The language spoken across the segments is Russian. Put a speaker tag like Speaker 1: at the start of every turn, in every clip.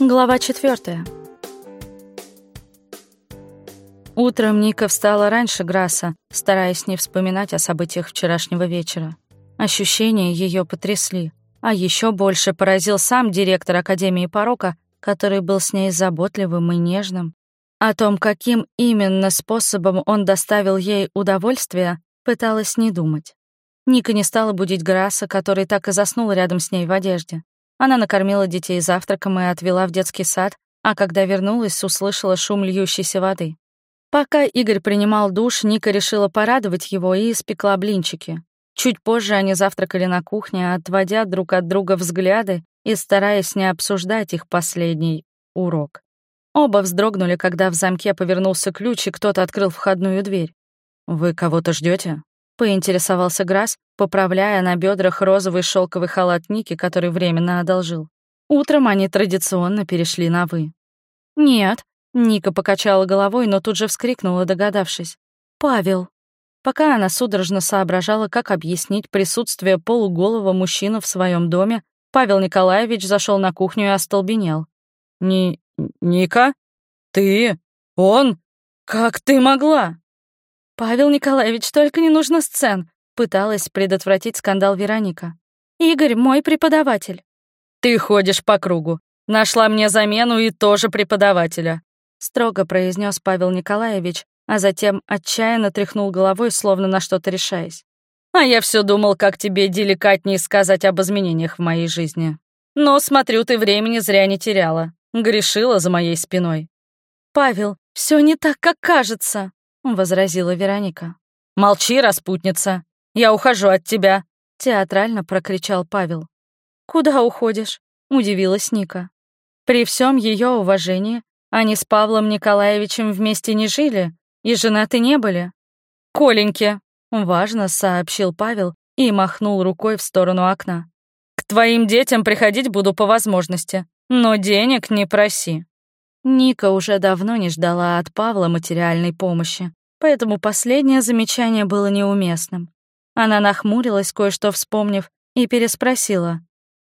Speaker 1: Глава четвертая. Утром Ника встала раньше Граса, стараясь не вспоминать о событиях вчерашнего вечера. Ощущения ее потрясли, а еще больше поразил сам директор Академии порока, который был с ней заботливым и нежным. О том, каким именно способом он доставил ей удовольствие, пыталась не думать. Ника не стала будить Граса, который так и заснул рядом с ней в одежде. Она накормила детей завтраком и отвела в детский сад, а когда вернулась, услышала шум льющейся воды. Пока Игорь принимал душ, Ника решила порадовать его и испекла блинчики. Чуть позже они завтракали на кухне, отводя друг от друга взгляды и стараясь не обсуждать их последний урок. Оба вздрогнули, когда в замке повернулся ключ, и кто-то открыл входную дверь. «Вы кого-то ждете? Поинтересовался Грасс, поправляя на бедрах розовый шелковый халат Ники, который временно одолжил. Утром они традиционно перешли на «вы». «Нет», — Ника покачала головой, но тут же вскрикнула, догадавшись. «Павел». Пока она судорожно соображала, как объяснить присутствие полуголого мужчины в своем доме, Павел Николаевич зашел на кухню и остолбенел.
Speaker 2: «Ни... Ника? Ты? Он? Как ты могла?»
Speaker 1: «Павел Николаевич, только не нужно сцен», — пыталась предотвратить скандал Вероника. «Игорь — мой преподаватель».
Speaker 2: «Ты ходишь по кругу. Нашла мне замену и тоже преподавателя», — строго произнес Павел Николаевич, а затем отчаянно тряхнул головой, словно на что-то решаясь. «А я все думал, как тебе деликатнее сказать об изменениях в моей жизни. Но, смотрю, ты времени зря не теряла. Грешила за моей спиной».
Speaker 1: «Павел, все не так, как кажется», — возразила Вероника.
Speaker 2: «Молчи, распутница! Я ухожу от тебя!»
Speaker 1: — театрально прокричал Павел. «Куда уходишь?» — удивилась Ника. При всем ее уважении они с Павлом Николаевичем вместе не жили и женаты не были.
Speaker 2: «Коленьке!»
Speaker 1: — важно сообщил Павел и махнул рукой в сторону окна.
Speaker 2: «К твоим детям приходить буду по возможности, но денег не проси».
Speaker 1: Ника уже давно не ждала от Павла материальной помощи, поэтому последнее замечание было неуместным. Она нахмурилась, кое-что вспомнив, и переспросила.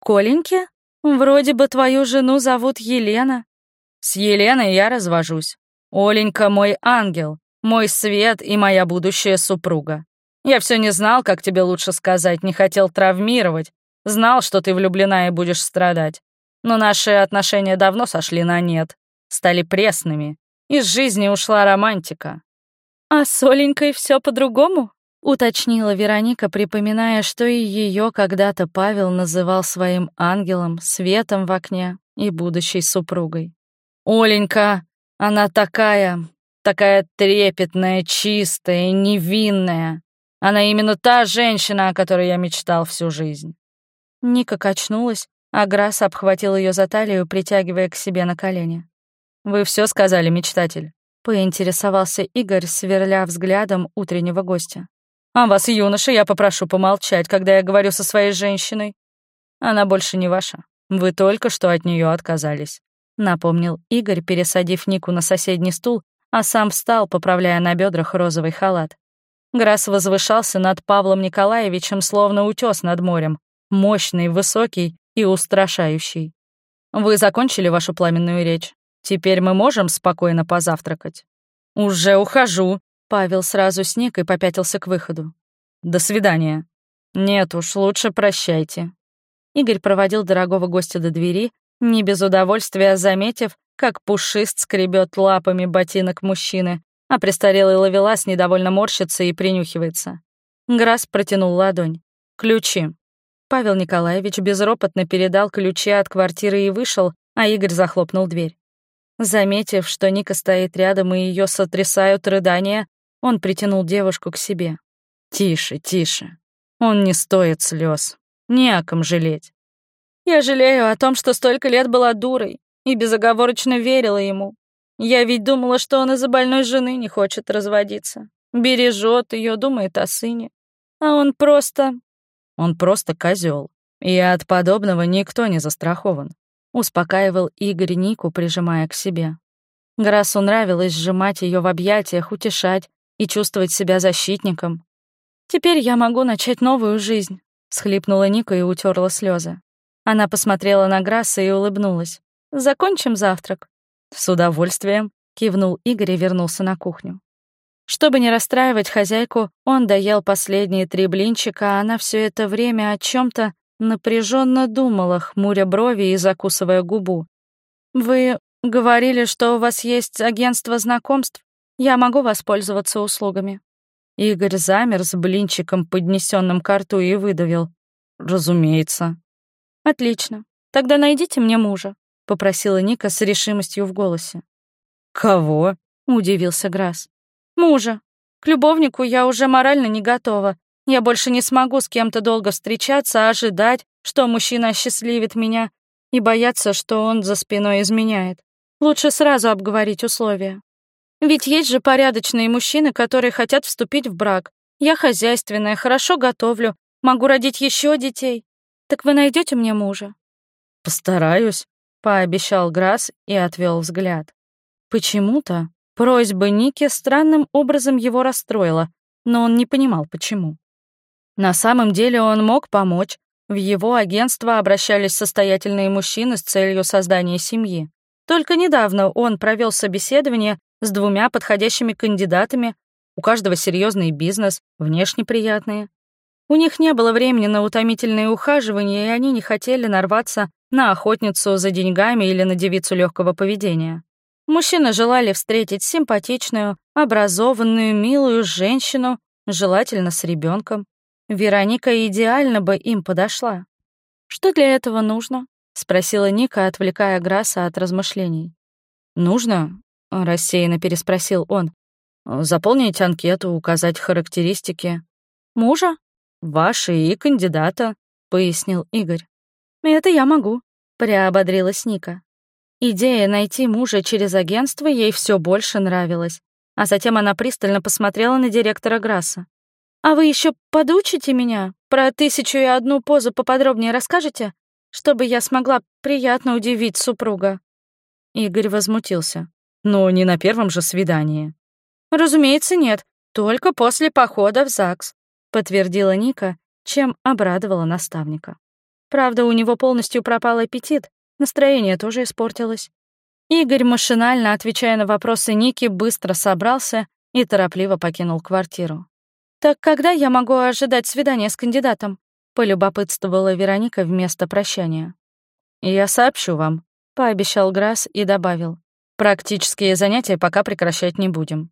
Speaker 1: «Коленьки? Вроде бы твою жену зовут Елена».
Speaker 2: «С Еленой я развожусь. Оленька мой ангел, мой свет и моя будущая супруга. Я все не знал, как тебе лучше сказать, не хотел травмировать. Знал, что ты влюблена и будешь страдать. Но наши отношения давно сошли на нет стали пресными. Из жизни ушла романтика.
Speaker 1: «А с Оленькой все по-другому?» — уточнила Вероника, припоминая, что и ее когда-то Павел называл своим ангелом, светом в окне и будущей супругой.
Speaker 2: «Оленька, она такая, такая трепетная, чистая, невинная. Она именно та женщина, о которой я мечтал всю жизнь».
Speaker 1: Ника качнулась, а Грасс обхватил ее за талию, притягивая к себе на колени.
Speaker 2: «Вы все сказали, мечтатель?»
Speaker 1: — поинтересовался Игорь, сверля взглядом утреннего гостя.
Speaker 2: «А вас, юноша, я попрошу помолчать, когда я говорю со своей женщиной. Она больше не ваша. Вы только что от нее отказались», — напомнил Игорь, пересадив Нику на соседний стул, а сам встал, поправляя на бедрах розовый халат. Грасс возвышался над Павлом Николаевичем, словно утес над морем, мощный, высокий и устрашающий. «Вы закончили вашу пламенную речь?» Теперь мы можем спокойно позавтракать?» «Уже ухожу», — Павел сразу сник и попятился к выходу. «До свидания». «Нет уж, лучше прощайте». Игорь проводил дорогого гостя до двери, не без удовольствия заметив, как пушист скребет лапами ботинок мужчины, а престарелый ловелас недовольно морщится и принюхивается. Грасс протянул ладонь. «Ключи». Павел Николаевич безропотно передал ключи от квартиры и вышел, а Игорь захлопнул дверь. Заметив, что Ника стоит рядом и ее сотрясают рыдания, он притянул девушку к себе. «Тише, тише. Он не стоит слез. Не о ком жалеть. Я жалею о том, что столько лет была дурой и безоговорочно верила ему. Я ведь думала, что он из-за больной жены не хочет разводиться. Бережет ее, думает о сыне. А он просто... Он просто козел. И от подобного никто не застрахован. Успокаивал Игорь Нику, прижимая к себе. Грасу нравилось сжимать ее в объятиях, утешать и чувствовать себя защитником. «Теперь я могу начать новую жизнь», — схлипнула Ника и утерла слезы. Она посмотрела на Грасса и улыбнулась.
Speaker 1: закончим завтрак?»
Speaker 2: «С удовольствием», — кивнул Игорь и вернулся на кухню.
Speaker 1: Чтобы не расстраивать хозяйку, он доел последние три блинчика, а она все это время о чем то напряженно думала, хмуря брови и закусывая губу. «Вы говорили, что у вас есть агентство знакомств? Я могу воспользоваться услугами?»
Speaker 2: Игорь замер с блинчиком, поднесенным к рту, и выдавил. «Разумеется».
Speaker 1: «Отлично. Тогда найдите мне мужа», — попросила Ника с решимостью в голосе.
Speaker 2: «Кого?»
Speaker 1: — удивился Грасс. «Мужа. К любовнику я уже морально не готова. Я больше не смогу с кем-то долго встречаться, ожидать, что мужчина осчастливит меня, и бояться, что он за спиной изменяет. Лучше сразу обговорить условия. Ведь есть же порядочные мужчины, которые хотят вступить в брак. Я хозяйственная, хорошо готовлю, могу родить еще детей. Так вы найдете мне мужа?
Speaker 2: Постараюсь, пообещал Грасс и отвел взгляд. Почему-то просьба Ники странным образом его расстроила, но он не понимал, почему. На самом деле он мог помочь. В его агентство обращались состоятельные мужчины с целью создания семьи. Только недавно он провел собеседование с двумя подходящими кандидатами, у каждого серьезный бизнес, внешне приятные. У них не было времени на утомительные ухаживания, и они не хотели нарваться на охотницу за деньгами или на девицу легкого поведения. Мужчины желали встретить симпатичную, образованную, милую женщину, желательно с ребенком. Вероника идеально бы им подошла. «Что для этого нужно?» — спросила Ника, отвлекая Грасса от размышлений. «Нужно?» — рассеянно переспросил он. «Заполнить анкету, указать характеристики».
Speaker 1: «Мужа?»
Speaker 2: «Ваши и кандидата», — пояснил Игорь.
Speaker 1: «Это я могу», — приободрилась Ника. Идея найти мужа через агентство ей все больше нравилась, а затем она пристально посмотрела на директора Грасса. «А вы еще подучите меня? Про тысячу и одну позу поподробнее расскажете? Чтобы я смогла приятно удивить супруга».
Speaker 2: Игорь возмутился. «Но не на первом же свидании».
Speaker 1: «Разумеется, нет. Только после похода в ЗАГС», — подтвердила Ника, чем обрадовала наставника. Правда, у него полностью пропал аппетит, настроение тоже испортилось. Игорь, машинально отвечая на вопросы Ники, быстро собрался и торопливо покинул квартиру. «Так когда я могу ожидать свидания с кандидатом?» — полюбопытствовала Вероника вместо прощания.
Speaker 2: «Я сообщу вам», — пообещал Грасс и добавил. «Практические занятия пока прекращать не будем».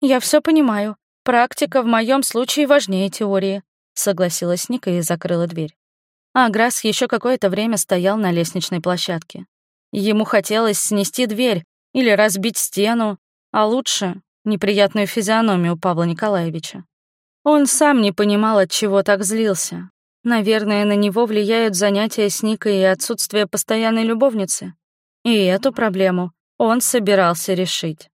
Speaker 1: «Я все понимаю. Практика в моем случае важнее теории», — согласилась Ника и закрыла дверь. А Грасс еще какое-то время стоял на лестничной площадке. Ему хотелось снести дверь или разбить стену, а лучше — неприятную физиономию Павла Николаевича. Он сам не понимал, от чего так злился. Наверное, на него влияют занятия с Никой и отсутствие постоянной любовницы. И эту проблему он собирался решить.